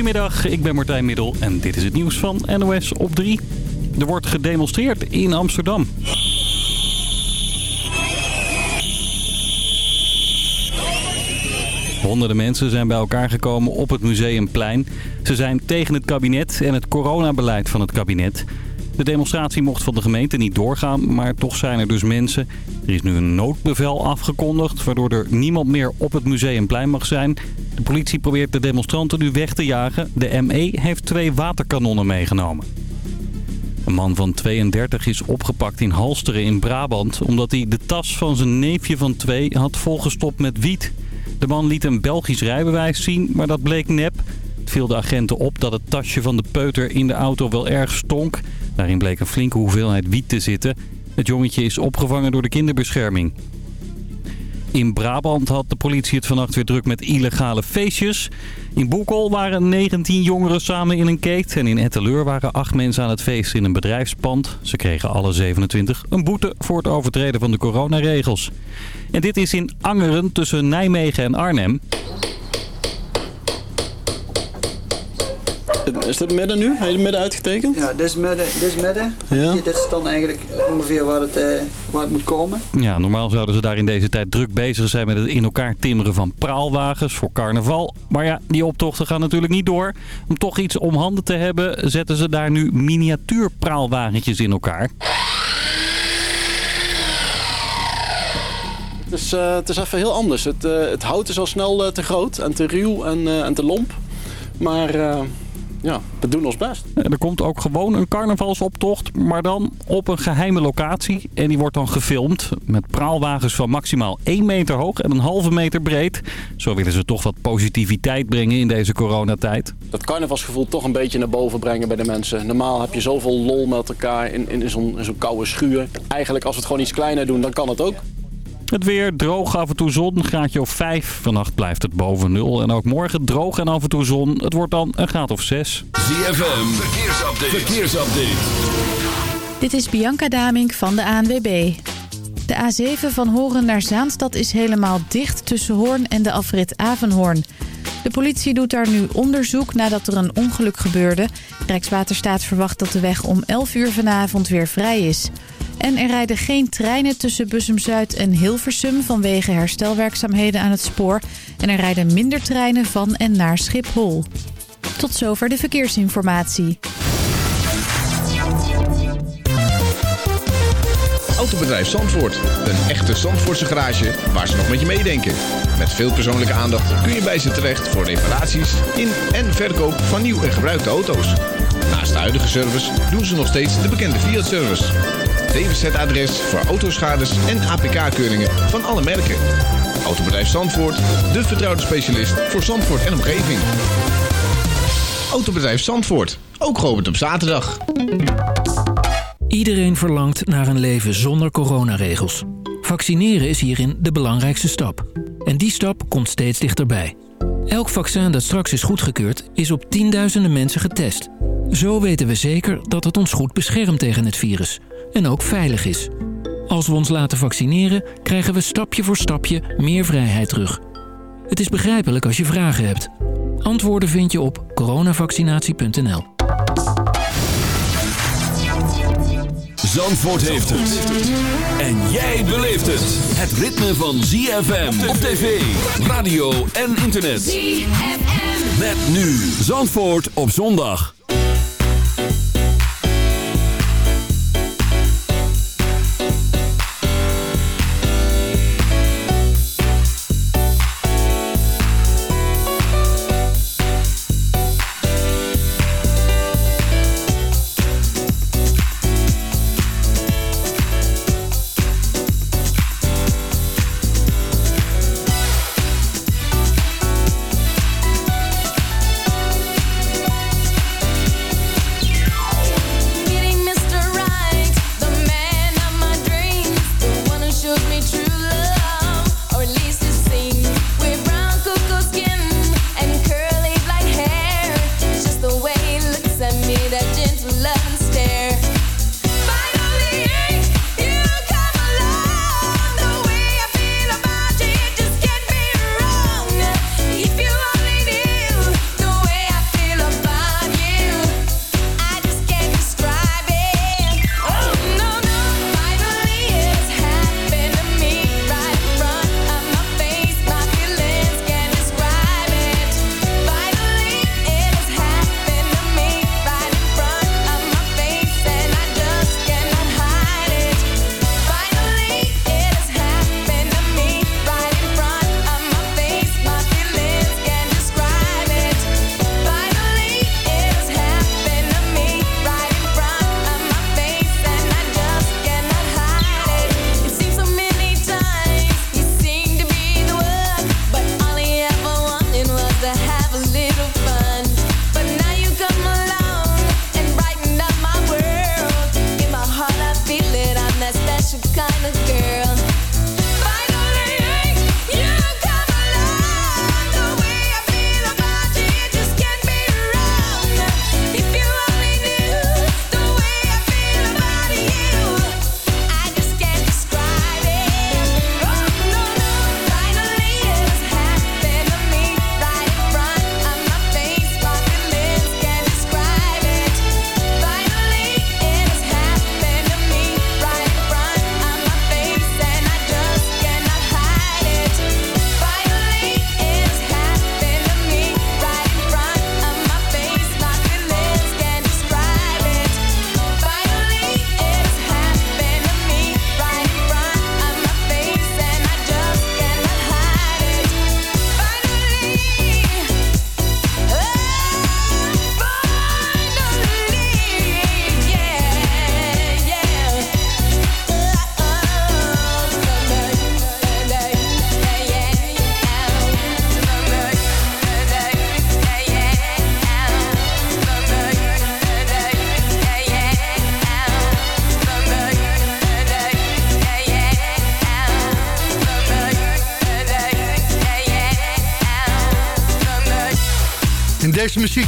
Goedemiddag, ik ben Martijn Middel en dit is het nieuws van NOS op 3. Er wordt gedemonstreerd in Amsterdam. Honderden mensen zijn bij elkaar gekomen op het Museumplein. Ze zijn tegen het kabinet en het coronabeleid van het kabinet. De demonstratie mocht van de gemeente niet doorgaan, maar toch zijn er dus mensen. Er is nu een noodbevel afgekondigd, waardoor er niemand meer op het Museumplein mag zijn. De politie probeert de demonstranten nu weg te jagen. De ME heeft twee waterkanonnen meegenomen. Een man van 32 is opgepakt in Halsteren in Brabant... omdat hij de tas van zijn neefje van twee had volgestopt met wiet. De man liet een Belgisch rijbewijs zien, maar dat bleek nep. Het viel de agenten op dat het tasje van de peuter in de auto wel erg stonk. Daarin bleek een flinke hoeveelheid wiet te zitten. Het jongetje is opgevangen door de kinderbescherming. In Brabant had de politie het vannacht weer druk met illegale feestjes. In Boekel waren 19 jongeren samen in een keet. En in Etteleur waren 8 mensen aan het feesten in een bedrijfspand. Ze kregen alle 27 een boete voor het overtreden van de coronaregels. En dit is in Angeren tussen Nijmegen en Arnhem. Is dit midden nu? Heb je het midden uitgetekend? Ja, dit is midden. Dit, is midden. Ja. Dit is dan eigenlijk ongeveer waar het, eh, waar het moet komen. Ja, normaal zouden ze daar in deze tijd druk bezig zijn met het in elkaar timmeren van praalwagens voor carnaval. Maar ja, die optochten gaan natuurlijk niet door. Om toch iets om handen te hebben, zetten ze daar nu miniatuur praalwagentjes in elkaar. Het is, eh, het is even heel anders. Het, eh, het hout is al snel te groot en te ruw en, eh, en te lomp. Maar eh, ja, we doen ons best. Er komt ook gewoon een carnavalsoptocht, maar dan op een geheime locatie. En die wordt dan gefilmd met praalwagens van maximaal 1 meter hoog en een halve meter breed. Zo willen ze toch wat positiviteit brengen in deze coronatijd. Dat carnavalsgevoel toch een beetje naar boven brengen bij de mensen. Normaal heb je zoveel lol met elkaar in, in zo'n in zo'n koude schuur. Eigenlijk als we het gewoon iets kleiner doen, dan kan het ook. Het weer droog, af en toe zon, een graadje of 5. Vannacht blijft het boven nul. En ook morgen droog en af en toe zon. Het wordt dan een graad of 6. ZFM, verkeersupdate. verkeersupdate. Dit is Bianca Damink van de ANWB. De A7 van Horen naar Zaanstad is helemaal dicht tussen Hoorn en de afrit Avenhoorn. De politie doet daar nu onderzoek nadat er een ongeluk gebeurde. Rijkswaterstaat verwacht dat de weg om 11 uur vanavond weer vrij is. En er rijden geen treinen tussen Bussum-Zuid en Hilversum vanwege herstelwerkzaamheden aan het spoor. En er rijden minder treinen van en naar Schiphol. Tot zover de verkeersinformatie. Autobedrijf Zandvoort. Een echte Zandvoortse garage waar ze nog met je meedenken. Met veel persoonlijke aandacht kun je bij ze terecht voor reparaties in en verkoop van nieuw en gebruikte auto's. Naast de huidige service doen ze nog steeds de bekende Fiat-service. DWZ-adres voor autoschades en APK-keuringen van alle merken. Autobedrijf Zandvoort, de vertrouwde specialist voor Zandvoort en omgeving. Autobedrijf Zandvoort, ook geopend op zaterdag. Iedereen verlangt naar een leven zonder coronaregels. Vaccineren is hierin de belangrijkste stap. En die stap komt steeds dichterbij. Elk vaccin dat straks is goedgekeurd is op tienduizenden mensen getest. Zo weten we zeker dat het ons goed beschermt tegen het virus. En ook veilig is. Als we ons laten vaccineren, krijgen we stapje voor stapje meer vrijheid terug. Het is begrijpelijk als je vragen hebt. Antwoorden vind je op coronavaccinatie.nl. Zandvoort heeft het. En jij beleeft het. Het ritme van ZFM op tv, radio en internet. ZFM. Met nu Zandvoort op zondag.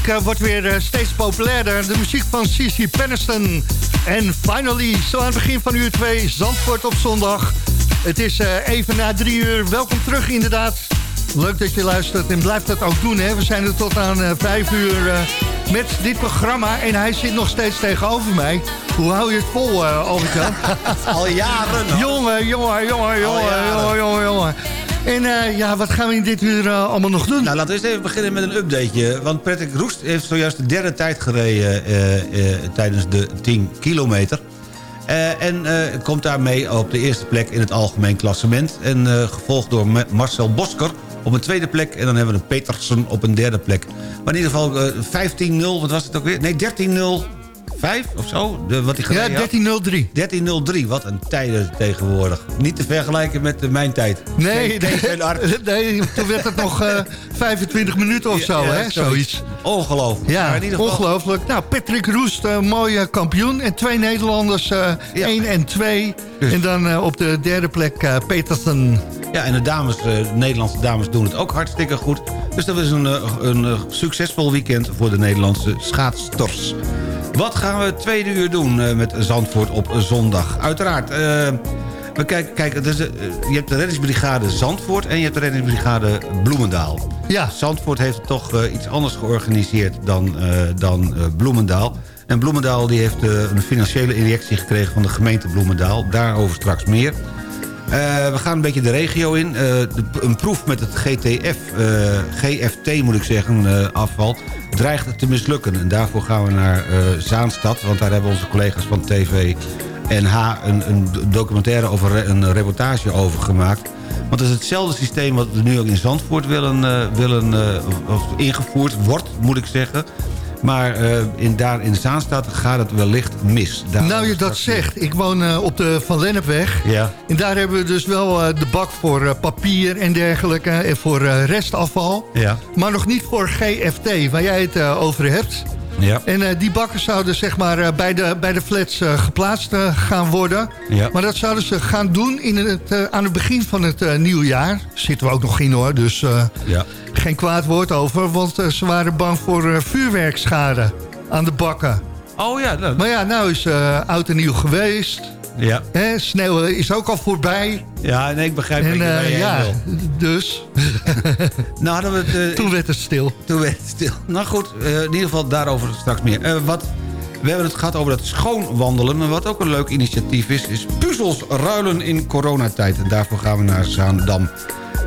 Muziek eh, wordt weer eh, steeds populairder. De muziek van Cici Penniston. En finally, zo aan het begin van uur 2, Zandvoort op zondag. Het is eh, even na drie uur. Welkom terug inderdaad. Leuk dat je luistert en blijf dat ook doen. Hè. We zijn er tot aan vijf uur met dit programma. En hij zit nog steeds tegenover mij. Hoe hou je het vol, uh? Al jaren. jongen, jongen, jongen, jongen, jongen, jongen. En eh, ja, wat gaan we in dit uur eh, allemaal nog doen? Nou, laten we eens even beginnen met een updateje. Want Patrick Roest heeft zojuist de derde tijd gereden eh, tijdens de 10 kilometer. En komt daarmee op de eerste plek in het algemeen klassement. En gevolgd door Ma- Marcel Bosker op een tweede plek. En dan hebben we een Petersen op een derde plek. Maar in ieder geval eh 15-0, wat was het ook weer? Nee, 13-0. 5 of zo, de, wat hij Ja, gereden had. 1303. 13.03, wat een tijden tegenwoordig. Niet te vergelijken met eh, mijn tijd. Nee, nee, nee, toen werd het nog eh 25 minuten of zo, Ja, hè? Zoiets. Ongelooflijk. Ja, Maar in ieder geval- ongelooflijk. Nou, Patrick Roest, eh, mooie kampioen. En twee Nederlanders, eh 1 en 2. Dus- En dan op de derde plek Petersen. Ja, en de dames, de Nederlandse dames doen het ook hartstikke goed. Dus dat is een, een succesvol weekend voor de Nederlandse schaatsters. Wat gaan we het tweede uur doen eh, met Zandvoort op zondag? Uiteraard, eh, we kijken, kijk, is, eh, je hebt de reddingsbrigade Zandvoort... en je hebt de reddingsbrigade Bloemendaal. Ja. Zandvoort heeft toch iets anders georganiseerd dan, dan Bloemendaal. En Bloemendaal die heeft een financiële injectie gekregen van de gemeente Bloemendaal. Daarover straks meer. Eh, we gaan een beetje de regio in. Eh, een proef met het GTF, eh, GFT moet ik zeggen, afval, dreigt te mislukken. En daarvoor gaan we naar Zaanstad, want daar hebben onze collega's van TV NH een, een documentaire over een reportage over gemaakt. Want het is hetzelfde systeem wat we nu ook in Zandvoort willen, willen of ingevoerd wordt, moet ik zeggen. Maar eh, in, daar in Zaanstad gaat het wellicht mis. Daar nou, je dat zegt. Ik woon eh, op de Van Lennepweg. Ja. En daar hebben we dus wel eh, de bak voor papier en dergelijke. En voor restafval. Ja. Maar nog niet voor GFT, waar jij het over hebt. Ja. En eh, die bakken zouden zeg maar eh, bij, de, bij de flats eh, geplaatst gaan worden. Ja. Maar dat zouden ze gaan doen in het, aan het begin van het eh, nieuwjaar. Zitten we ook nog in hoor, dus Ja. geen kwaad woord over. Want ze waren bang voor vuurwerkschade aan de bakken. Oh ja, nou, Maar ja, nou is oud en nieuw geweest. Ja. Hè, sneeuw is ook al voorbij. Ja, nee, ik begrijp En je, eh, je ja, wil. dus Nou, hadden we het... eh, toen werd het stil. toen werd het stil. Nou goed, eh, in ieder geval daarover straks meer. Wat, we hebben het gehad over dat schoonwandelen. Maar wat ook een leuk initiatief is... is puzzels ruilen in coronatijd. En daarvoor gaan we naar Zaandam.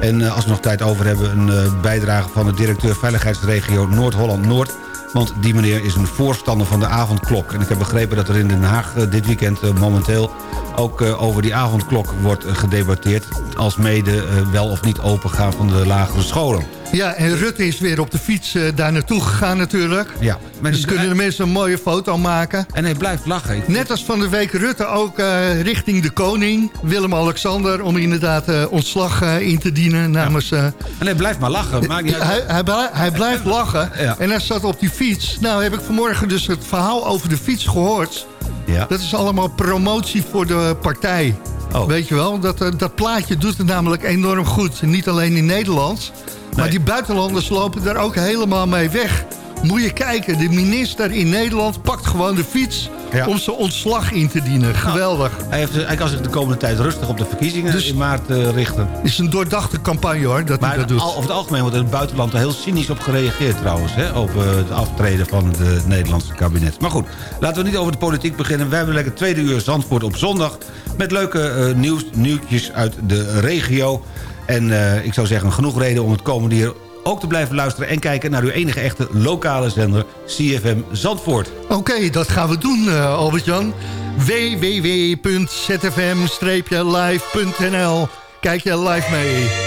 En als we nog tijd over hebben... een bijdrage van de directeur Veiligheidsregio Noord-Holland-Noord... Want die meneer is een voorstander van de avondklok. En ik heb begrepen dat er in Den Haag eh, dit weekend eh, momenteel... ook eh, over die avondklok wordt gedebatteerd... als mede wel of niet opengaan van de lagere scholen. Ja, en Rutte is weer op de fiets eh, daar naartoe gegaan natuurlijk. Ja. Maar Dus kunnen de mensen een mooie foto maken. En hij blijft lachen. Net als van de week Rutte ook eh, richting de koning, Willem-Alexander... om inderdaad eh, ontslag in te dienen namens... eh, En hij blijft maar lachen. Maakt niet uit. hij, hij, blij- hij blijft lachen Ja. en hij zat op die fiets. Nou heb ik vanmorgen dus het verhaal over de fiets gehoord. Ja. Dat is allemaal promotie voor de partij. Oh. Weet je wel, dat, eh, dat plaatje doet het namelijk enorm goed. Niet alleen in Nederland, maar Nee. die buitenlanders lopen daar ook helemaal mee weg. Moet je kijken, de minister in Nederland pakt gewoon de fiets... Ja. om zijn ontslag in te dienen. Geweldig. Hij, heeft, hij kan zich de komende tijd rustig op de verkiezingen Dus- in maart eh, richten. Het is een doordachte campagne hoor, dat hij dat doet. al- over het algemeen wordt in het buitenland er heel cynisch op gereageerd trouwens. Hè, op eh, het aftreden van het Nederlandse kabinet. Maar goed, laten we niet over de politiek beginnen. Wij hebben lekker tweede uur Zandvoort op zondag. Met leuke eh, nieuws, nieuwtjes uit de regio. En eh, ik zou zeggen, genoeg reden om het komende uur ook te blijven luisteren... en kijken naar uw enige echte lokale zender, CFM Zandvoort. Oké, dat gaan we doen, eh, Albert-Jan. www.zfm-live.nl Kijk je live mee.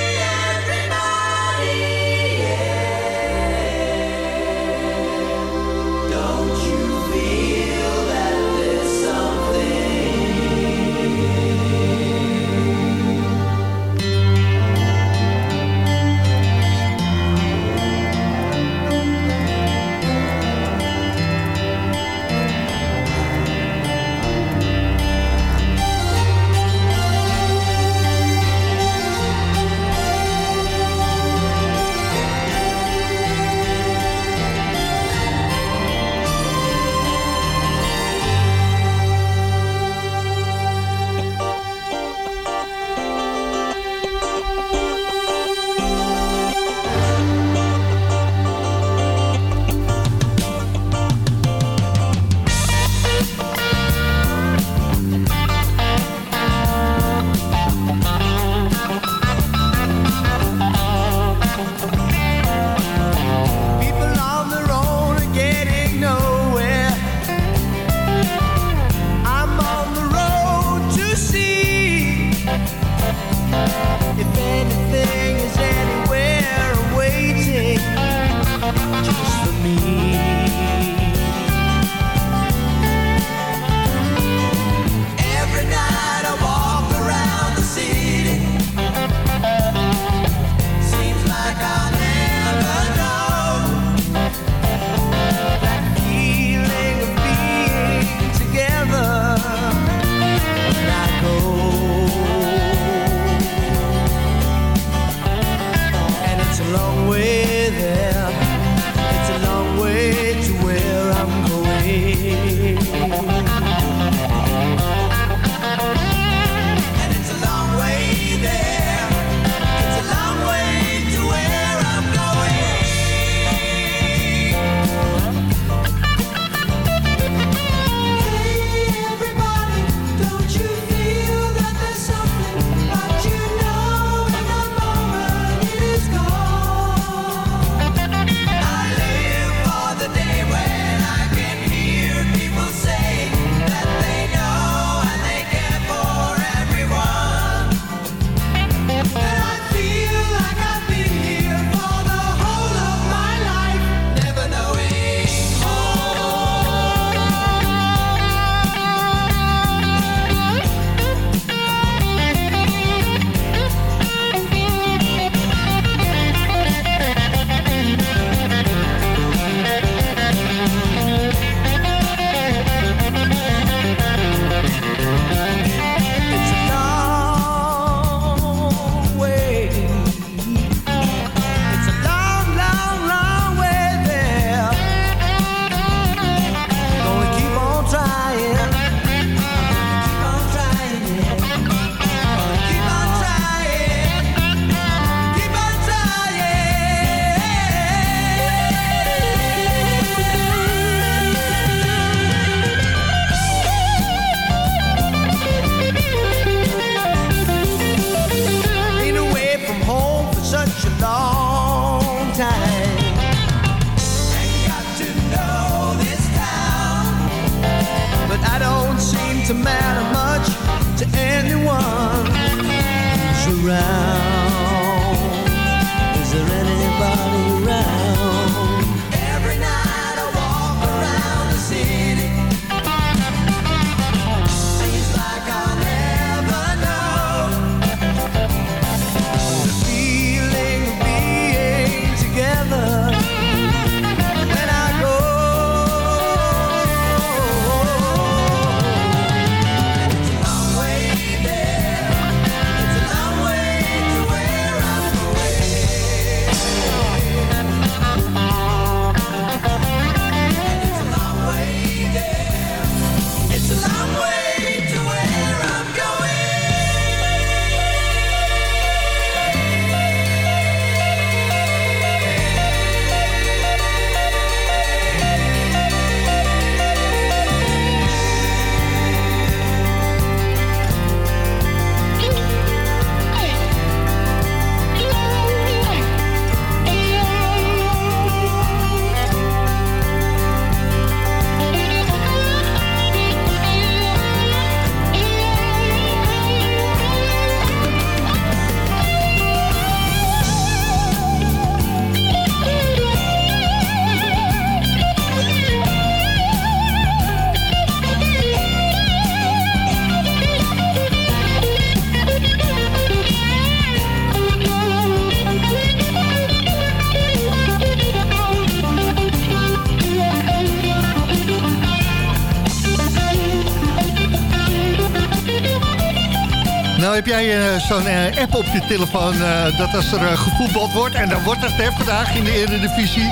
Nou heb jij eh, zo'n eh, app op je telefoon eh, dat als er gevoetbald wordt... en dan wordt het hè, vandaag in de Eredivisie...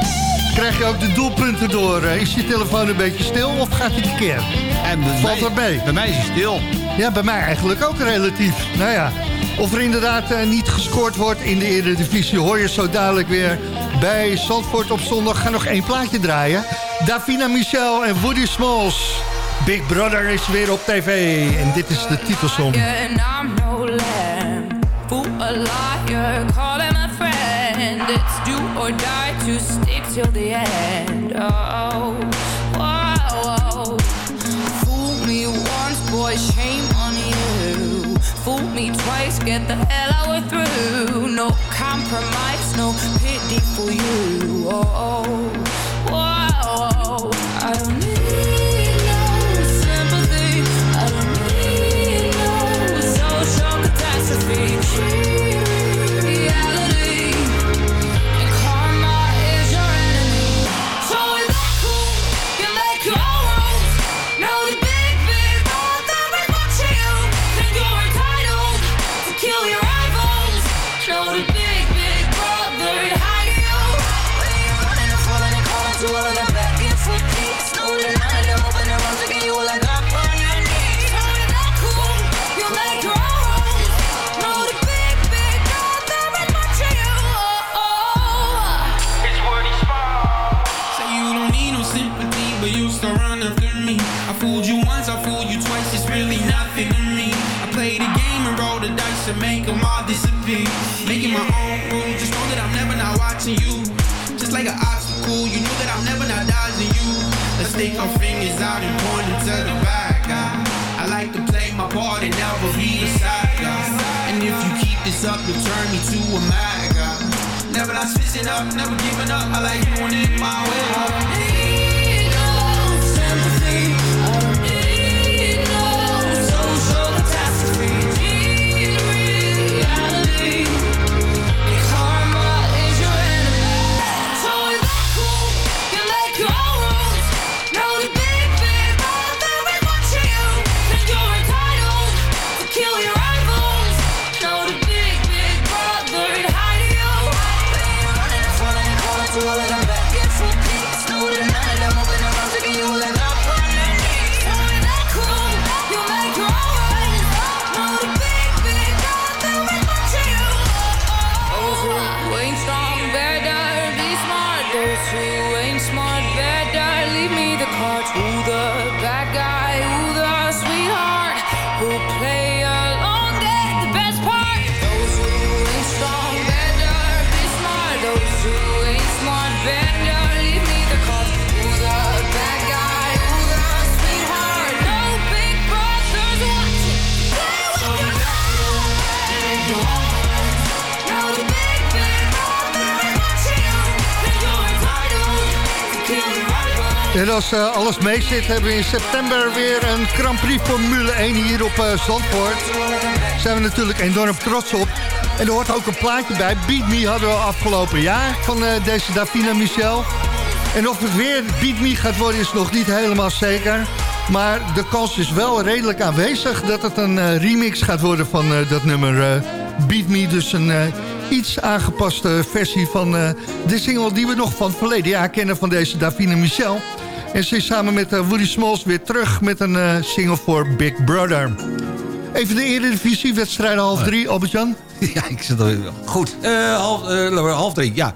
krijg je ook de doelpunten door. Is je telefoon een beetje stil of gaat hij tekeer? En bij Valt mij- dat mee? Bij mij is hij stil. Ja, bij mij eigenlijk ook relatief. Nou ja, of er inderdaad niet gescoord wordt in de Eredivisie... hoor je zo dadelijk weer bij Zandvoort op zondag. Ga nog één plaatje draaien. Davina Michel en Woody Smalls. Big Brother is weer op tv. En dit is de titelsong. And I'm no lamb, fool a liar, call him a friend. It's do or die to stick till the end. Oh, whoa, whoa. Fool me once, boy, shame on you. Fool me twice, get the hell out we're through. No compromise, no pity for you. Oh, whoa, I don't dream stick our fingers out and point them to the bad guy. I like to play my part and never be the side guy. And if you keep this up, you'll turn me to a mad guy. Never not switching up, never giving up. I like doing it my way. Als eh, alles mee zit, hebben we in september weer een Grand Prix Formule 1 hier op eh, Zandvoort. Daar zijn we natuurlijk enorm trots op. En er hoort ook een plaatje bij. Beat Me hadden we afgelopen jaar van eh, deze Davina Michel. En of het weer Beat Me gaat worden is nog niet helemaal zeker. Maar de kans is wel redelijk aanwezig dat het een remix gaat worden van dat nummer Beat Me. Dus een iets aangepaste versie van de single die we nog van het verleden jaar kennen van deze Davina Michel. En ze is samen met eh, Woody Smalls weer terug met een eh, single voor Big Brother. Even de Eredivisie, wedstrijden half drie, Albert-Jan. Ja, ik zit al... Goed, eh, half, half drie, ja.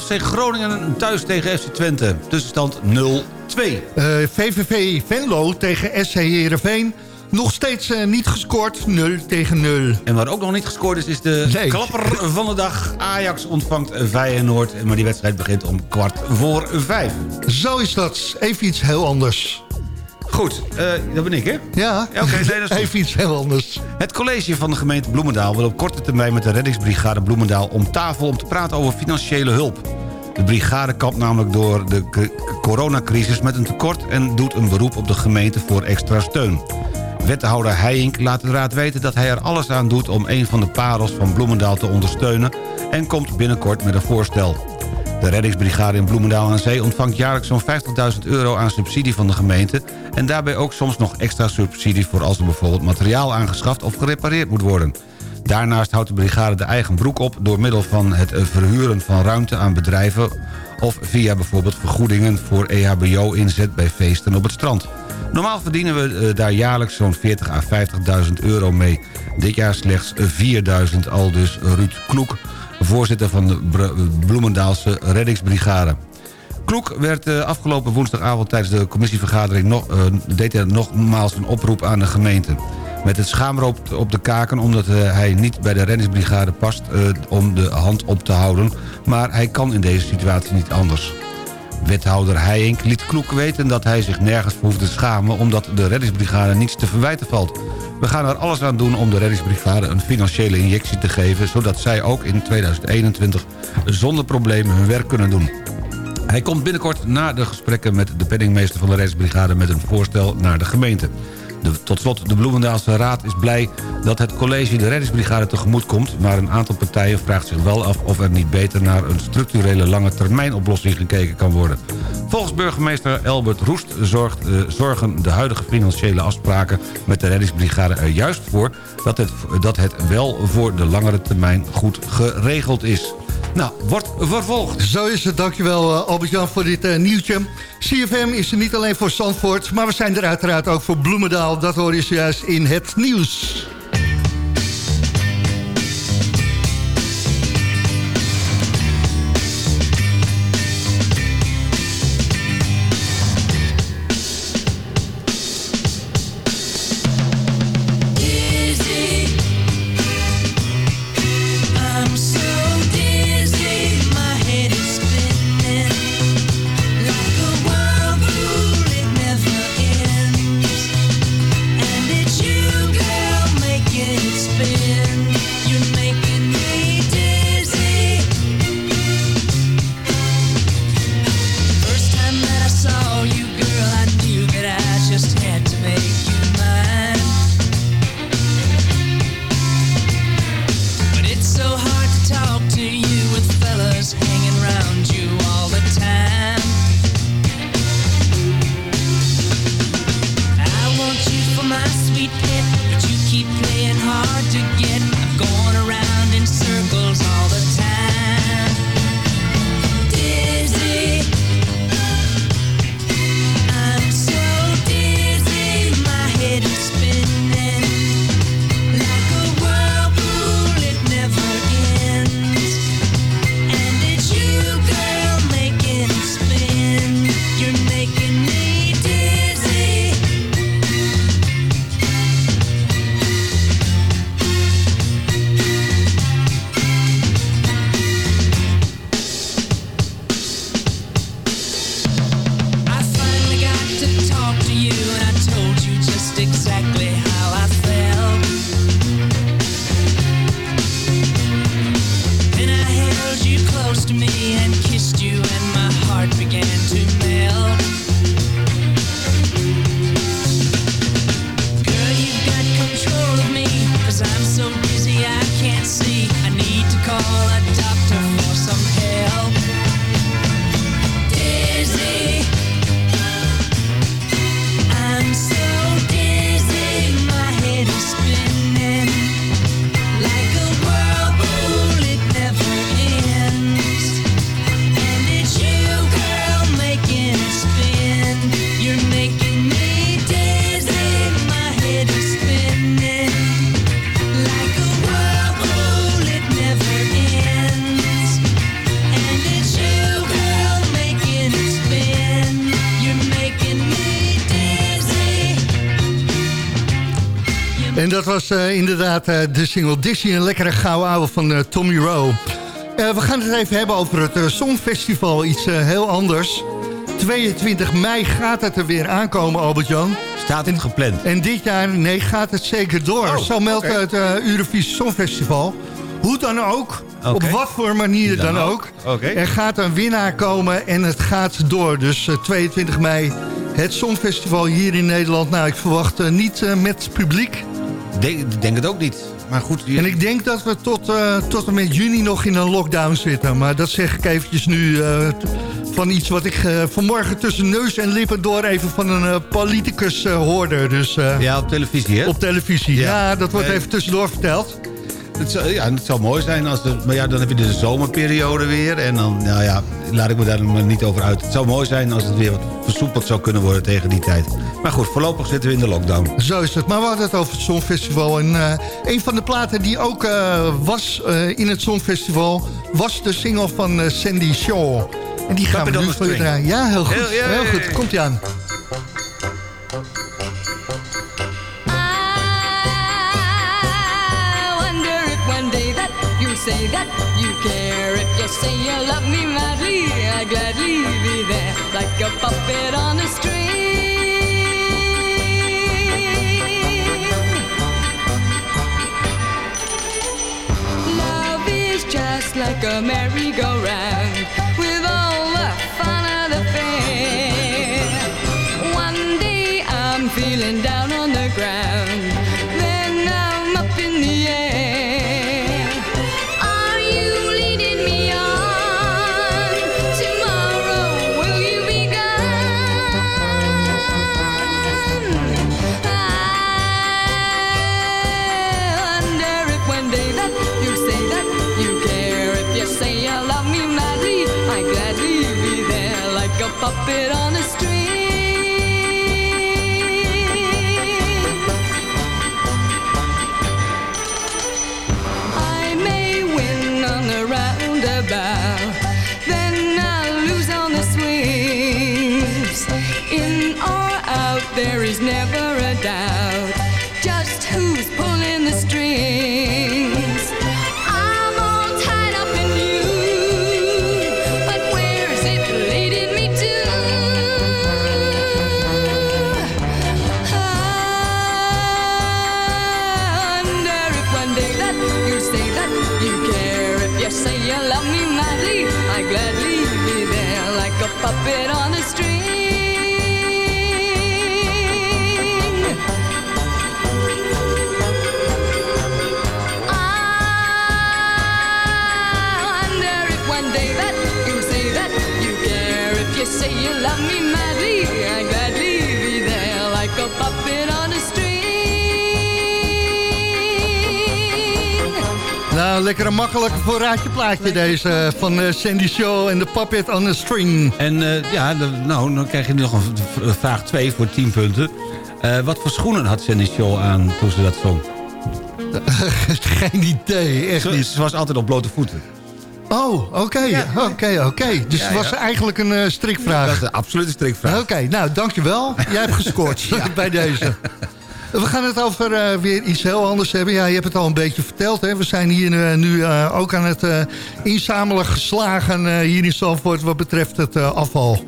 FC Groningen thuis tegen FC Twente. Tussenstand 0-2. Eh, VVV Venlo tegen SC Heerenveen. Nog steeds eh, niet gescoord, 0 tegen 0. En wat ook nog niet gescoord is, is de Nee. klapper van de dag. Ajax ontvangt Feyenoord, maar die wedstrijd begint om kwart voor vijf. Zo is dat. Even iets heel anders. Goed, eh, dat ben ik, hè? Ja, Ja, oké, nee, dat is goed. even iets heel anders. Het college van de gemeente Bloemendaal wil op korte termijn met de reddingsbrigade Bloemendaal om tafel om te praten over financiële hulp. De brigade kampt namelijk door de coronacrisis met een tekort en doet een beroep op de gemeente voor extra steun. Wethouder Heijink laat de raad weten dat hij er alles aan doet om een van de parels van Bloemendaal te ondersteunen en komt binnenkort met een voorstel. De reddingsbrigade in Bloemendaal aan Zee ontvangt jaarlijks zo'n 50.000 euro aan subsidie van de gemeente... en daarbij ook soms nog extra subsidie voor als er bijvoorbeeld materiaal aangeschaft of gerepareerd moet worden. Daarnaast houdt de brigade de eigen broek op door middel van het verhuren van ruimte aan bedrijven... of via bijvoorbeeld vergoedingen voor EHBO-inzet bij feesten op het strand. Normaal verdienen we eh, daar jaarlijks zo'n 40 à 50.000 euro mee. Dit jaar slechts 4.000, al dus Ruud Kloek, voorzitter van de Bloemendaalse reddingsbrigade. Kloek werd eh, afgelopen woensdagavond tijdens de commissievergadering... Nog, eh, deed hij nogmaals een oproep aan de gemeente. Met het schaamroop op de kaken omdat eh, hij niet bij de reddingsbrigade past... eh, om de hand op te houden, maar hij kan in deze situatie niet anders. Wethouder Heijink liet Kloek weten dat hij zich nergens hoeft te schamen... omdat de reddingsbrigade niets te verwijten valt. We gaan er alles aan doen om de reddingsbrigade een financiële injectie te geven... zodat zij ook in 2021 zonder problemen hun werk kunnen doen. Hij komt binnenkort na de gesprekken met de penningmeester van de reddingsbrigade... met een voorstel naar de gemeente. De, tot slot, de Bloemendaalse Raad is blij dat het college de reddingsbrigade tegemoet komt... maar een aantal partijen vraagt zich wel af of er niet beter naar een structurele lange termijn oplossing gekeken kan worden. Volgens burgemeester Elbert Roest zorgt, eh, zorgen de huidige financiële afspraken met de reddingsbrigade er juist voor... dat het, dat het wel voor de langere termijn goed geregeld is. Nou, wordt vervolgd. Zo is het, dankjewel uh, Albert-Jan voor dit uh, nieuwtje. CFM is er niet alleen voor Zandvoort, maar we zijn er uiteraard ook voor Bloemendaal. Dat hoor je zojuist in het nieuws. En dat was eh, inderdaad eh, de single Dizzy, een lekkere gouden ouwe van eh, Tommy Rowe. We gaan het even hebben over het Songfestival, iets heel anders. 22 mei gaat het er weer aankomen, Albert-Jan. Staat het gepland? En dit jaar, nee, gaat het zeker door. Oh, Zo meldt oké. het Eurovisie Songfestival. Hoe dan ook, op wat voor manier Dan dan, ook. Er gaat een winnaar komen en het gaat door. Dus eh, 22 mei, het Songfestival hier in Nederland. Nou, ik verwacht niet met publiek. Denk, denk het ook niet. Maar goed... En ik denk dat we tot, eh, tot en met juni nog in een lockdown zitten. Maar dat zeg ik eventjes nu eh, van iets wat ik eh, vanmorgen tussen neus en lippen door even van een politicus hoorde. Dus, Ja, op televisie, hè? Op televisie, ja, Ja. dat wordt even tussendoor verteld. Het zou, ja, het zou mooi zijn, als het, maar ja, dan heb je de zomerperiode weer. En dan, nou ja, laat ik me daar maar niet over uit. Het zou mooi zijn als het weer wat versoepeld zou kunnen worden tegen die tijd. Maar goed, voorlopig zitten we in de lockdown. Zo is het. Maar we hadden het over het Songfestival. En eh, een van de platen die ook eh, was eh, in het Songfestival... was de single van Sandy Shaw. En die gaan we nu voor je draaien. Ja, heel goed. Heel- heel goed. ja. Komt ie aan. Say that you care. If you say you love me madly, I gladly be there like a puppet on a string. Love is just like a merry-go-round lekker een makkelijk voorraadje plaatje deze eh, van eh, Sandy Shaw en de Puppet on a String. En eh, ja, dan- nou, dan krijg je nog een vraag 2 voor 10 punten. Eh, wat voor schoenen had Sandy Shaw aan toen ze dat zong? Geen idee, echt Ze, niet. ze was altijd op blote voeten. Oh, oké, oké, oké. Dus Ja, het was eigenlijk een eh, strikvraag. Dat is een absolute strikvraag. Oké, nou, dankjewel. Jij hebt gescoord bij deze. We gaan het over eh, weer iets heel anders hebben. Ja, je hebt het al een beetje verteld. Hè. We zijn hier eh, nu eh, ook aan het inzamelen geslagen hier in Zandvoort... wat betreft het afval.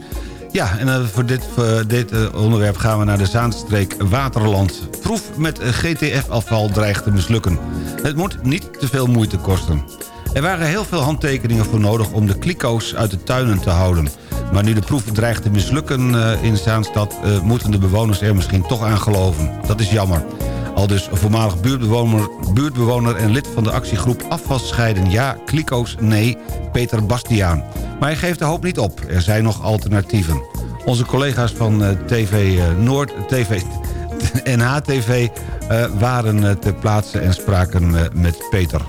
Ja, en voor dit, dit onderwerp gaan we naar de Zaanstreek Waterland. Proef met GTF-afval dreigt te mislukken. Het moet niet te veel moeite kosten. Er waren heel veel handtekeningen voor nodig om de kliko's uit de tuinen te houden. Maar nu de proef dreigt te mislukken eh, in Zaanstad... eh, moeten de bewoners er misschien toch aan geloven. Dat is jammer. Al dus voormalig buurtbewoner, buurtbewoner en lid van de actiegroep Afval scheiden ja, kliko's nee, Peter Bastiaan. Maar hij geeft de hoop niet op, er zijn nog alternatieven. Onze collega's van eh, TV Noord, TV, NHTV waren ter plaatse en spraken met Peter.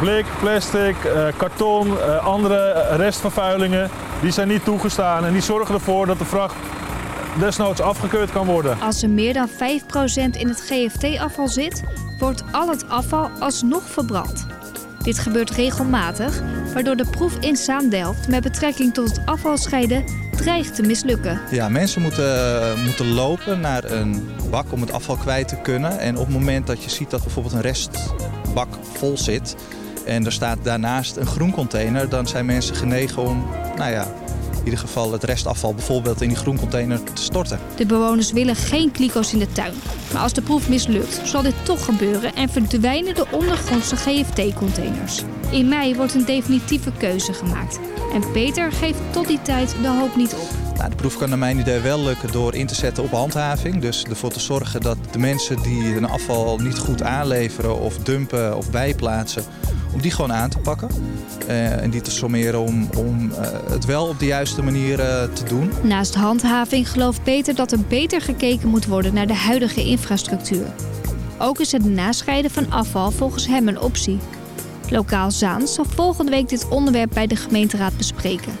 Blik, plastic, karton, andere restvervuilingen, die zijn niet toegestaan. En die zorgen ervoor dat de vracht desnoods afgekeurd kan worden. Als er meer dan 5% in het GFT-afval zit, wordt al het afval alsnog verbrand. Dit gebeurt regelmatig, waardoor de proef in Zaandelft met betrekking tot het afvalscheiden dreigt te mislukken. Ja, mensen moeten, moeten lopen naar een bak om het afval kwijt te kunnen. En op het moment dat je ziet dat bijvoorbeeld een restbak vol zit... en er staat daarnaast een groen container... dan zijn mensen genegen om nou ja, ieder geval het restafval bijvoorbeeld in die groencontainer te storten. De bewoners willen geen kliko's in de tuin. Maar als de proef mislukt, zal dit toch gebeuren en verdwijnen de ondergrondse GFT-containers. In mei wordt een definitieve keuze gemaakt. En Peter geeft tot die tijd de hoop niet op. Nou, de proef kan naar mijn idee wel lukken door in te zetten op handhaving. Dus ervoor te zorgen dat de mensen die hun afval niet goed aanleveren of dumpen of bijplaatsen, om die gewoon aan te pakken. Eh, en die te sommeren om, om eh, het wel op de juiste manier eh, te doen. Naast handhaving gelooft Peter dat er beter gekeken moet worden naar de huidige infrastructuur. Ook is het nascheiden van afval volgens hem een optie. Lokaal Zaans zal volgende week dit onderwerp bij de gemeenteraad bespreken.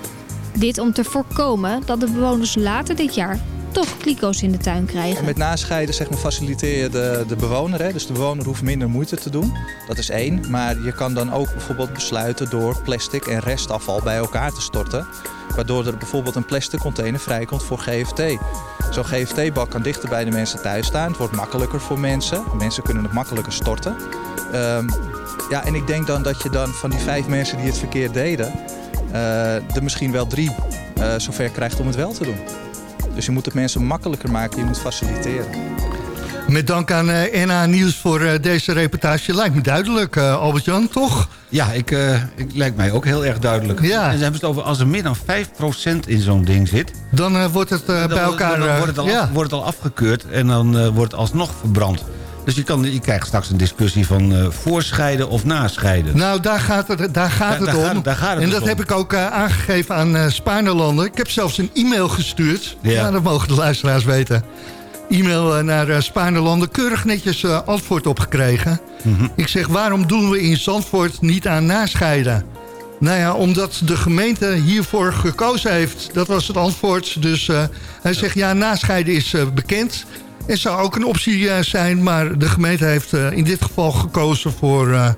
Dit om te voorkomen dat de bewoners later dit jaar toch kliko's in de tuin En krijgen. met nascheiden zeg maar, faciliteer je de, de bewoner. Hè? Dus de bewoner hoeft minder moeite te doen. Dat is één. Maar je kan dan ook bijvoorbeeld besluiten door plastic en restafval bij elkaar te storten. Waardoor er bijvoorbeeld een plastic container vrijkomt voor GFT. Zo'n GFT-bak kan dichter bij de mensen thuis staan. Het wordt makkelijker voor mensen. Mensen kunnen het makkelijker storten. Ehm, ja, en ik denk dan dat je dan van die vijf mensen die het verkeerd deden... eh, er misschien wel drie eh, zover krijgt om het wel te doen. Dus je moet het mensen makkelijker maken, je moet faciliteren. Met dank aan eh NA Nieuws voor eh, deze reportage. Lijkt me duidelijk, eh, Albert-Jan, toch? Ja, ik, eh, ik lijkt mij ook heel erg duidelijk. Ja. En ze hebben het over als er meer dan 5% in zo'n ding zit... Dan eh, wordt het dan bij elkaar... Dan eh, wordt het, al, ja. wordt het al afgekeurd en dan eh, wordt het alsnog verbrand. Dus je, kan, je krijgt straks een discussie van eh, voorscheiden of nascheiden. Nou, daar gaat het, daar gaat Daar- het daar om. gaat- daar gaat het en dus dat om. heb ik ook eh, aangegeven aan eh Spaarnerlanden. Ik heb zelfs een e-mail gestuurd. Ja. Ja. dat mogen de luisteraars weten. E-mail naar uh, Spaarnerlanden. Keurig netjes antwoord op gekregen. Mhm. Ik zeg, waarom doen we in Zandvoort niet aan nascheiden? Nou ja, omdat de gemeente hiervoor gekozen heeft. Dat was het antwoord. Dus hij zegt, ja, nascheiden is bekend. Het zou ook een optie eh, zijn, maar de gemeente heeft eh, in dit geval gekozen voor eh,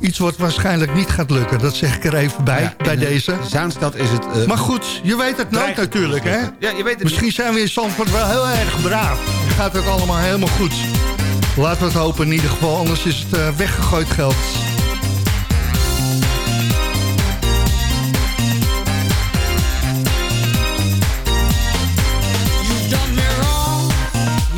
iets wat waarschijnlijk niet gaat lukken. Dat zeg ik er even bij, Ja, bij deze. Zaanstad is het... Maar goed, je weet het nooit natuurlijk, hè? Ja, je weet het Misschien zijn we in Zandvoort wel heel erg braaf. Dan gaat het allemaal helemaal goed. Laten we het hopen in ieder geval, anders is het weggegooid geld.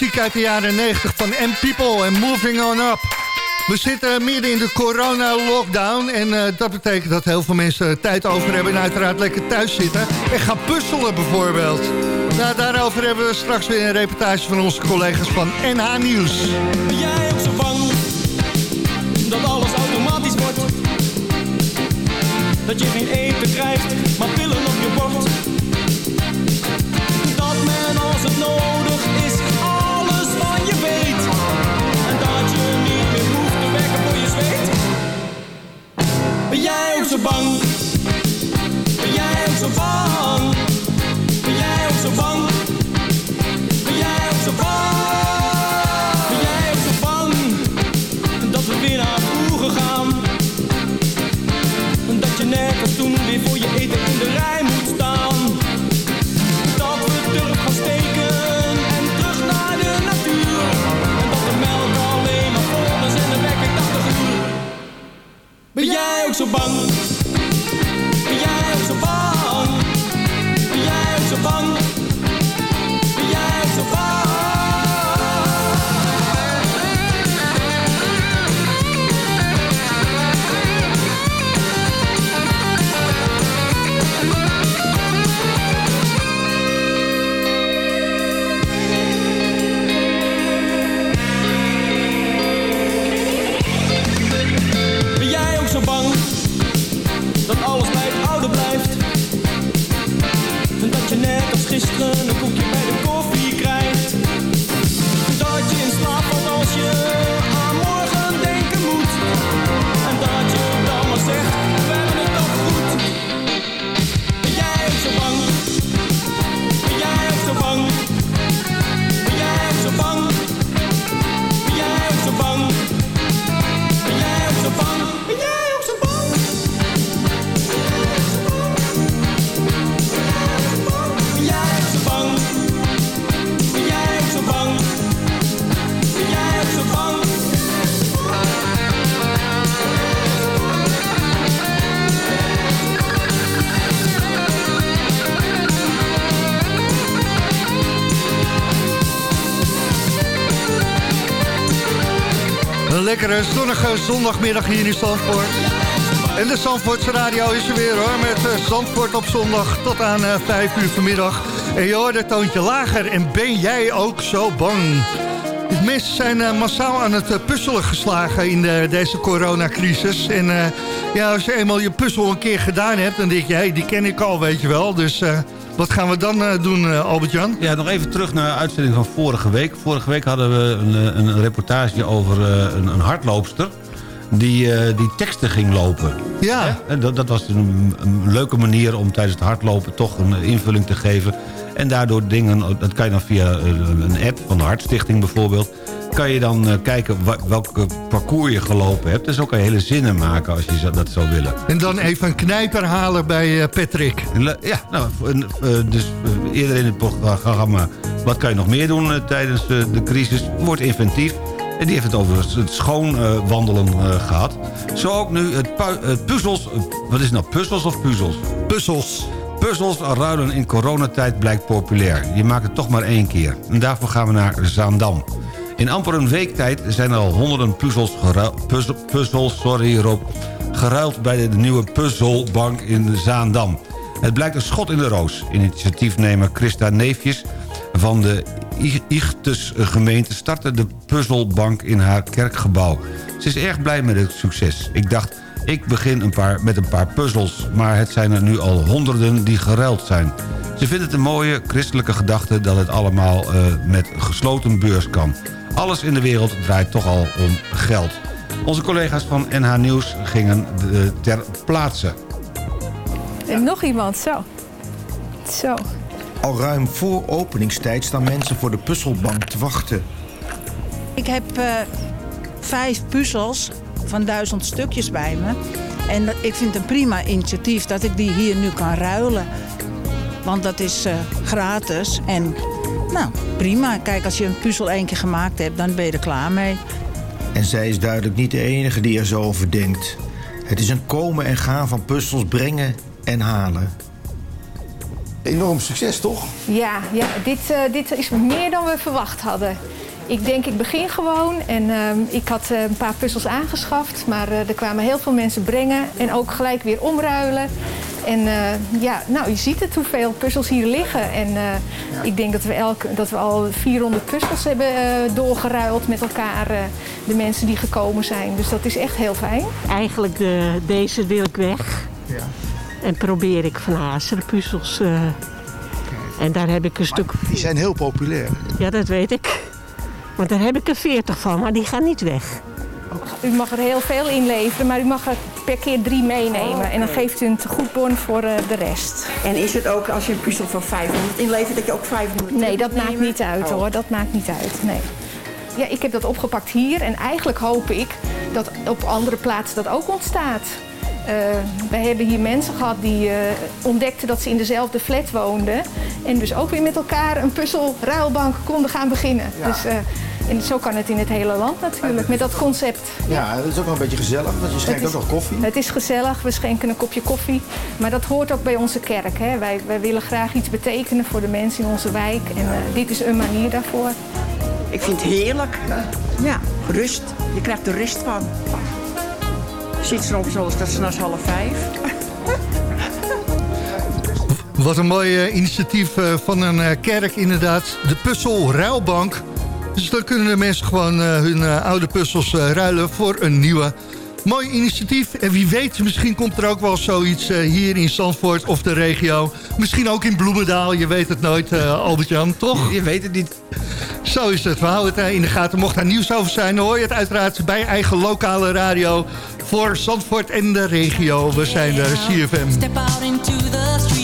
Muziek uit de jaren 90 van M People en Moving On Up. We zitten midden in de corona-lockdown en eh, dat betekent dat heel veel mensen tijd over hebben... en uiteraard lekker thuis zitten en gaan puzzelen bijvoorbeeld. Nou, daarover hebben we straks weer een reportage van onze collega's van NH Nieuws. Jij ook zo bang dat alles automatisch wordt? Dat je geen eten krijgt, lekkere zonnige zondagmiddag hier in Zandvoort. En de Zandvoortse radio is er weer hoor, met eh, Zandvoort op zondag tot aan eh, 5 uur vanmiddag. En je hoort het toontje lager en ben jij ook zo bang? De mensen zijn eh, massaal aan het eh, puzzelen geslagen in eh, deze coronacrisis. En eh, ja, als je eenmaal je puzzel een keer gedaan hebt, dan denk je, hey, die ken ik al, weet je wel. Dus eh, wat gaan we dan eh, doen, eh, Albert-Jan? Ja, nog even terug naar de uitzending van vorige week. Vorige week hadden we een, eh, een reportage over een, een hardloopster... Die, die teksten ging lopen. Ja. En dat, dat was een, een leuke manier om tijdens het hardlopen toch een invulling te geven. En daardoor dingen, dat kan je dan via een app van de Hartstichting bijvoorbeeld... kan je dan eh, kijken wa- welke parcours je gelopen hebt. En zo kan je hele zinnen maken als je dat zou willen. En dan even een knijper halen bij eh, Patrick. Ja, nou, eh, dus eh, eerder in het programma... wat kan je nog meer doen eh, tijdens eh, de crisis? Wordt inventief. En die heeft het over het schoonwandelen eh, gehad. Zo ook nu het, pu- het puzzels... eh, wat is het nou, puzzels of puzzels? Puzzels. Puzzels ruilen in coronatijd blijkt populair. Je maakt het toch maar één keer. En daarvoor gaan we naar Zaandam. In amper een week tijd zijn er al honderden puzzels, puzzels sorry, geruild bij de nieuwe puzzelbank in Zaandam. Het blijkt een schot in de roos. Initiatiefnemer Christa Neefjes van de Ichtes gemeente startte de puzzelbank in haar kerkgebouw. Ze is erg blij met het succes. Ik dacht, ik begin een paar, met een paar puzzels, maar het zijn er nu al honderden die geruild zijn. Ze vindt het een mooie christelijke gedachte dat het allemaal eh, met gesloten beurs kan. Alles in de wereld draait toch al om geld. Onze collega's van NH Nieuws gingen eh, ter plaatse. En nog iemand, zo. Zo. Al ruim voor openingstijd staan mensen voor de puzzelbank te wachten. Ik heb eh, vijf puzzels van duizend stukjes bij me. En dat- ik vind het een prima initiatief dat ik die hier nu kan ruilen. Want dat is eh, gratis en nou, prima. Kijk, als je een puzzel één keer gemaakt hebt, dan ben je er klaar mee. En zij is duidelijk niet de enige die er zo over denkt. Het is een komen en gaan van puzzels brengen en halen. Enorm succes, toch? Ja, ja dit, eh, dit is meer dan we verwacht hadden. Ik denk, ik begin gewoon en ehm, ik had eh, een paar puzzels aangeschaft. Maar eh, er kwamen heel veel mensen brengen en ook gelijk weer omruilen. En eh, ja, nou, je ziet het hoeveel puzzels hier liggen. En eh, ik denk dat we, elke, dat we al 400 puzzels hebben eh, doorgeruild met elkaar. eh, de mensen die gekomen zijn. Dus dat is echt heel fijn. Eigenlijk de, deze wil ik weg. En probeer ik van Hazer puzzels. eh, en daar heb ik een stuk... Die zijn heel populair. Ja, dat weet ik. Want daar heb ik er 40 van, maar die gaan niet weg. U mag er heel veel inleveren, maar u mag er per keer drie meenemen. En dan geeft u een tegoedbon voor eh, de rest. En is het ook als je een puzzel van 500 inlevert dat je ook 500 Nee, dat maakt niet uit Oh. hoor. Dat maakt niet uit. Nee. Ja, ik heb dat opgepakt hier en eigenlijk hoop ik dat op andere plaatsen dat ook ontstaat. Eh wij hebben hier mensen gehad die eh, ontdekten dat ze in dezelfde flat woonden. En dus ook weer met elkaar een puzzelruilbank konden gaan beginnen. Dus, eh, en zo kan het in het hele land natuurlijk, met dat concept. Ja, dat is ook wel een beetje gezellig, want je schenkt Het ook nog koffie. Het is gezellig, we schenken een kopje koffie. Maar dat hoort ook bij onze kerk. Hè. Wij, wij willen graag iets betekenen voor de mensen in onze wijk. En dit is een manier daarvoor. Ik vind het heerlijk. Ja, rust. Je krijgt er rust van. Zit soms zoals dat s'nachts half vijf. Wat een mooi eh, initiatief eh, van een eh, kerk inderdaad. De puzzel ruilbank. Dus dan kunnen de mensen gewoon hun oude puzzels ruilen voor een nieuwe. Mooi initiatief. En wie weet, misschien komt er ook wel zoiets hier in Zandvoort of de regio. Misschien ook in Bloemendaal, je weet het nooit, Albert-Jan, toch? Je weet het niet. Zo is het. We houden het in de gaten. Mocht daar nieuws over zijn, hoor je het uiteraard bij eigen lokale radio... voor Zandvoort en de regio. We zijn er, CFM. Step out into the street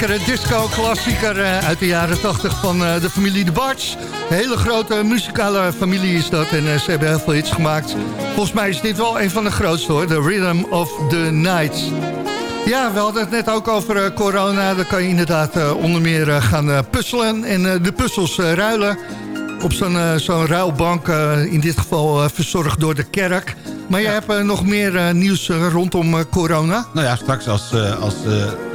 lekkere disco-klassieker eh, uit de jaren 80 van eh, de familie De Barts. Een hele grote muzikale familie is dat en eh, ze hebben heel veel hits gemaakt. Volgens mij is dit wel een van de grootste hoor, The Rhythm of the Night. Ja, we hadden het net ook over corona. Dan kan je inderdaad onder meer gaan puzzelen en de puzzels ruilen. Op zo'n zo'n ruilbank, in dit geval verzorgd door de kerk. Maar jij hebt eh, nog meer eh, nieuws eh, rondom corona? Nou ja, straks als, als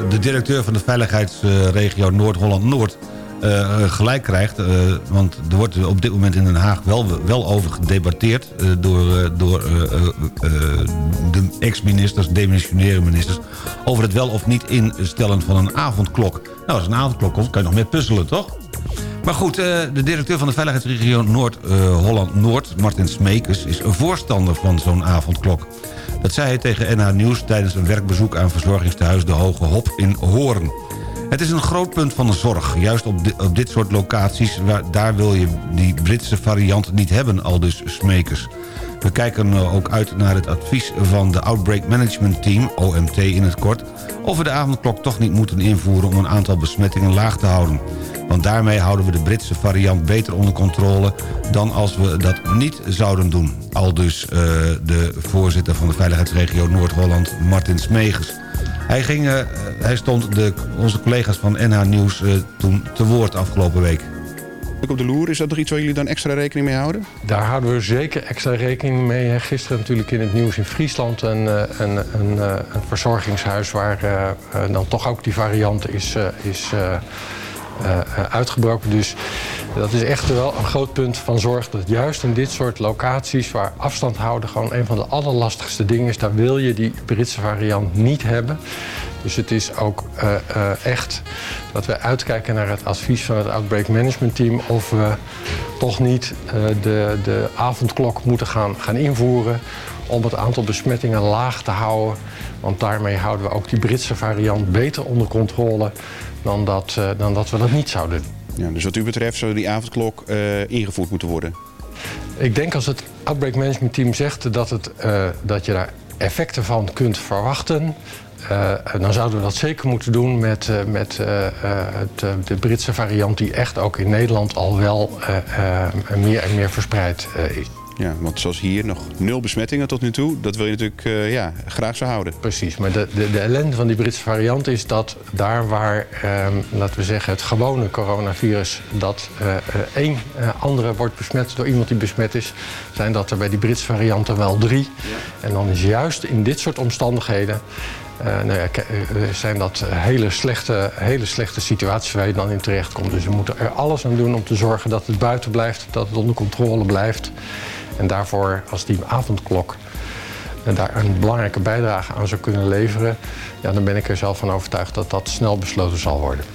de directeur van de veiligheidsregio Noord-Holland-Noord... eh, gelijk krijgt, eh, want er wordt op dit moment in Den Haag wel, wel over gedebatteerd... eh, door, eh, door eh, eh, eh, de ex-ministers, demissionaire ministers... over het wel of niet instellen van een avondklok. Nou, als een avondklok komt, kan je nog meer puzzelen, toch? Maar goed, eh, de directeur van de veiligheidsregio Noord-Holland-Noord... Martin Smekers, is een voorstander van zo'n avondklok. Dat zei hij tegen NH Nieuws tijdens een werkbezoek aan verzorgingstehuis De Hoge Hop in Hoorn. Het is een groot punt van de zorg. Juist op, op dit soort locaties, waar, daar wil je die Britse variant niet hebben, al dus Smekers. We kijken eh, ook uit naar het advies van de Outbreak Management Team, OMT in het kort... of we de avondklok toch niet moeten invoeren om een aantal besmettingen laag te houden. Want daarmee houden we de Britse variant beter onder controle... dan als we dat niet zouden doen. Al dus eh, de voorzitter van de veiligheidsregio Noord-Holland, Martin Smegers. Hij, ging, eh, hij stond de, onze collega's van NH Nieuws eh, toen te woord afgelopen week. Op de loer, is dat nog iets waar jullie dan extra rekening mee houden? Daar houden we zeker extra rekening mee. hè. Gisteren natuurlijk in het nieuws in Friesland een, eh, een, een, eh, een verzorgingshuis waar dan toch ook die variant is, eh, is uitgebroken. Dus dat is echt wel een groot punt van zorg dat juist in dit soort locaties waar afstand houden gewoon een van de allerlastigste dingen is. Daar wil je die Britse variant niet hebben. Dus het is ook eh, eh, echt dat we uitkijken naar het advies van het Outbreak Management Team of we toch niet eh, de, de avondklok moeten gaan, gaan invoeren om het aantal besmettingen laag te houden. Want daarmee houden we ook die Britse variant beter onder controle dan dat, eh, dan dat we dat niet zouden doen. Ja, dus wat u betreft zou die avondklok eh, ingevoerd moeten worden? Ik denk als het Outbreak Management Team zegt dat, het, eh, dat je daar effecten van kunt verwachten. dan zouden we dat zeker moeten doen met, met het, de Britse variant, die echt ook in Nederland al wel meer en meer verspreid is. Ja, want zoals hier nog nul besmettingen tot nu toe, dat wil je natuurlijk eh, ja, graag zo houden. Precies, maar de, de, de ellende van die Britse variant is dat daar waar, ehm, laten we zeggen, het gewone coronavirus, dat eh, eh, één andere wordt besmet door iemand die besmet is, zijn dat er bij die Britse varianten wel drie. En dan is juist in dit soort omstandigheden. nou ja, zijn dat hele slechte, hele slechte situaties waar je dan in terechtkomt. Dus we moeten er alles aan doen om te zorgen dat het buiten blijft, dat het onder controle blijft. En daarvoor, als die avondklok en daar een belangrijke bijdrage aan zou kunnen leveren... Ja, dan ben ik er zelf van overtuigd dat dat snel besloten zal worden.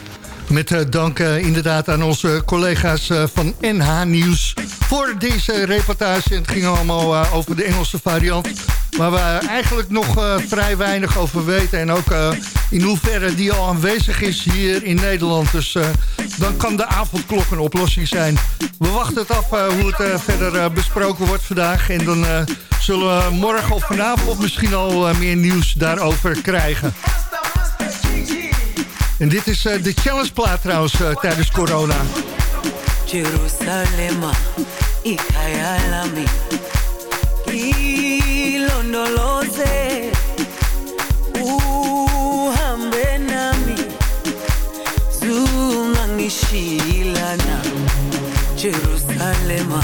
Met eh, dank eh, inderdaad aan onze collega's eh, van NH Nieuws voor deze reportage. Het ging allemaal over de Engelse variant. Waar we eigenlijk nog vrij weinig over weten. En ook in hoeverre die al aanwezig is hier in Nederland. Dus dan kan de avondklok een oplossing zijn. We wachten het af hoe het verder besproken wordt vandaag. En dan zullen we morgen of vanavond misschien al meer nieuws daarover krijgen. En dit is eh, de challengeplaat trouwens eh, tijdens corona. Jerusalema ikhaya lami ilondoloze uhambe nami. Zungangishilana Jerusalema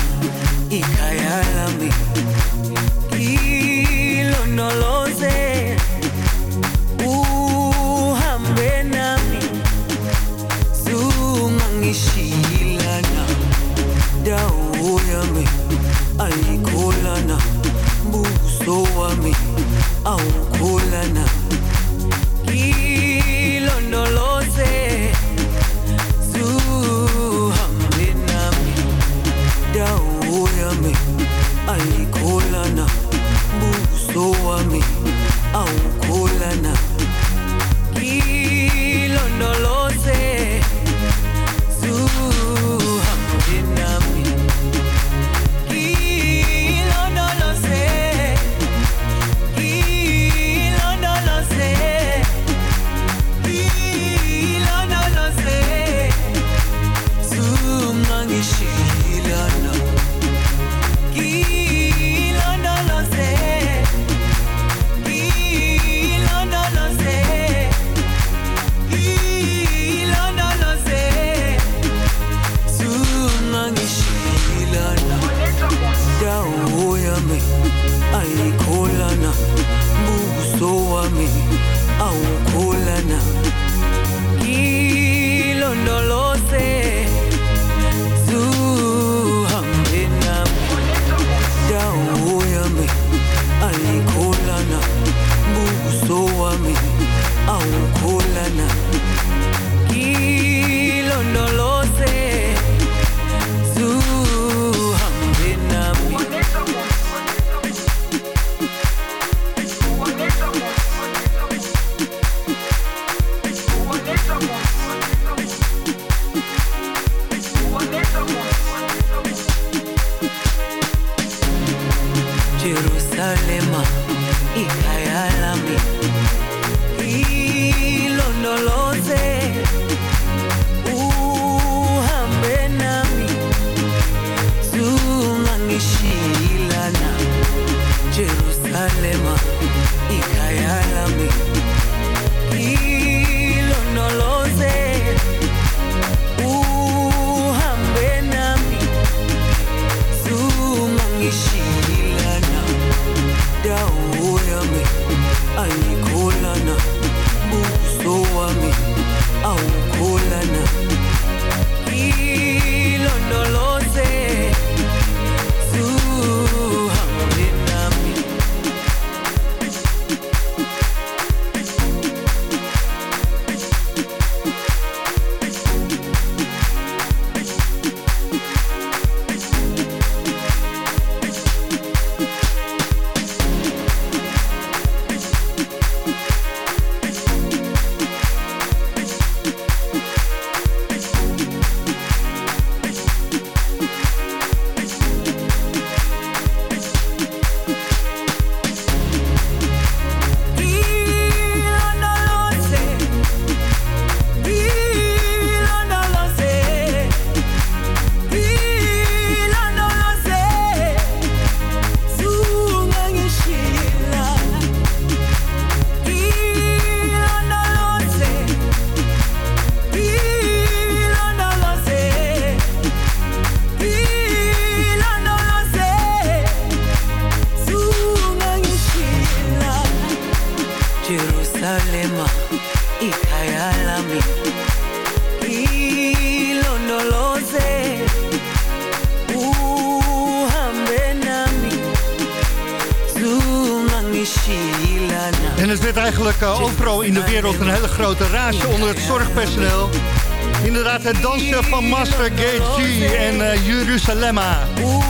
Het dansen van Master Gate G en Jeruzalemma.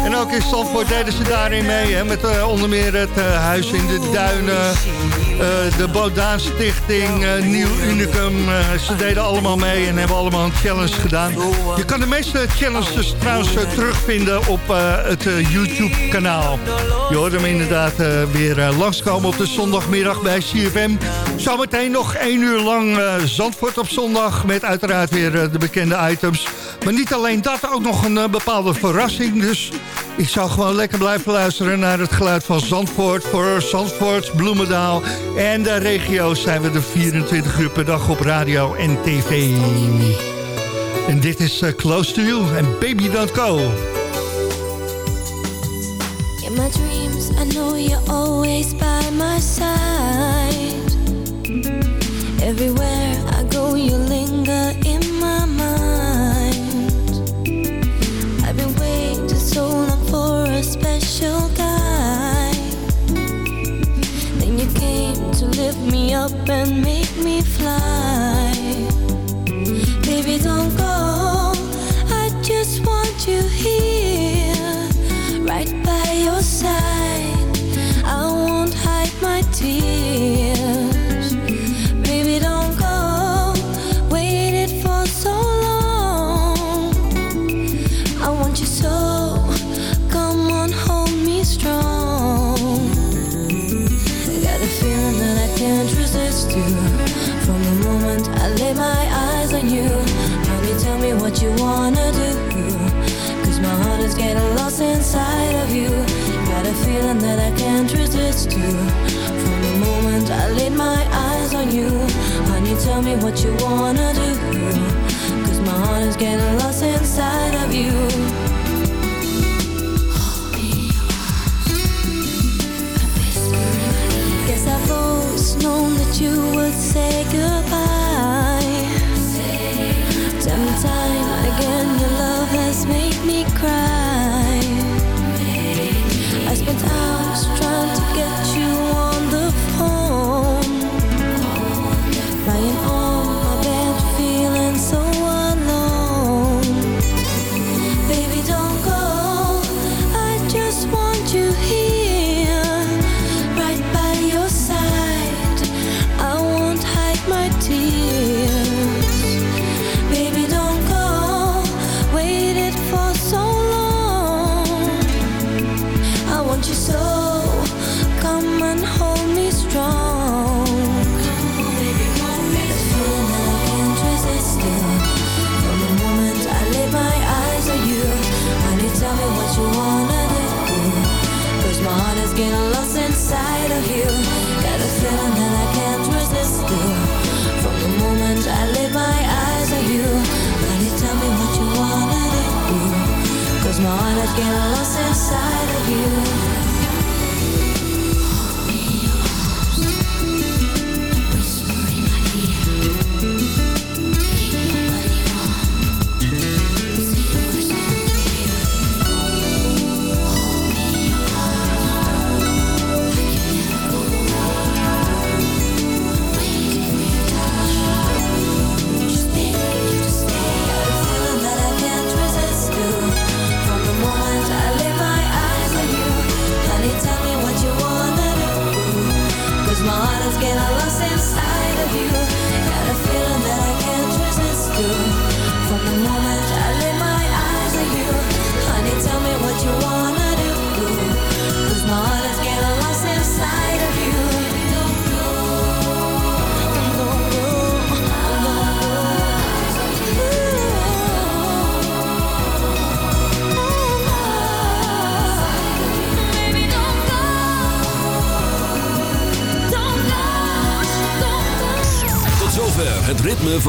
En ook in Zandvoort deden ze daarin mee. Hè, met eh, onder meer het eh, Huis in de Duinen, de Bodaan Stichting, eh, Nieuw Unicum. eh, ze deden allemaal mee en hebben allemaal een challenge gedaan. Je kan de meeste challenges trouwens eh, terugvinden op eh, het eh, YouTube-kanaal. Je hoort hem inderdaad eh, weer eh, langskomen op de zondagmiddag bij CFM. Zometeen nog één uur lang eh, Zandvoort op zondag... met uiteraard weer eh, de bekende items. Maar niet alleen dat, ook nog een eh, bepaalde verrassing. Dus ik zou gewoon lekker blijven luisteren naar het geluid van Zandvoort... voor Zandvoort, Bloemendaal en de regio's zijn we er 24 uur per dag op radio en tv. En dit is eh, Close to You en Baby Don't Go. In my dreams, I know you're always by my side. Everywhere lift me up and make me me what you wanna do. Cause my heart is getting lost inside inside of you.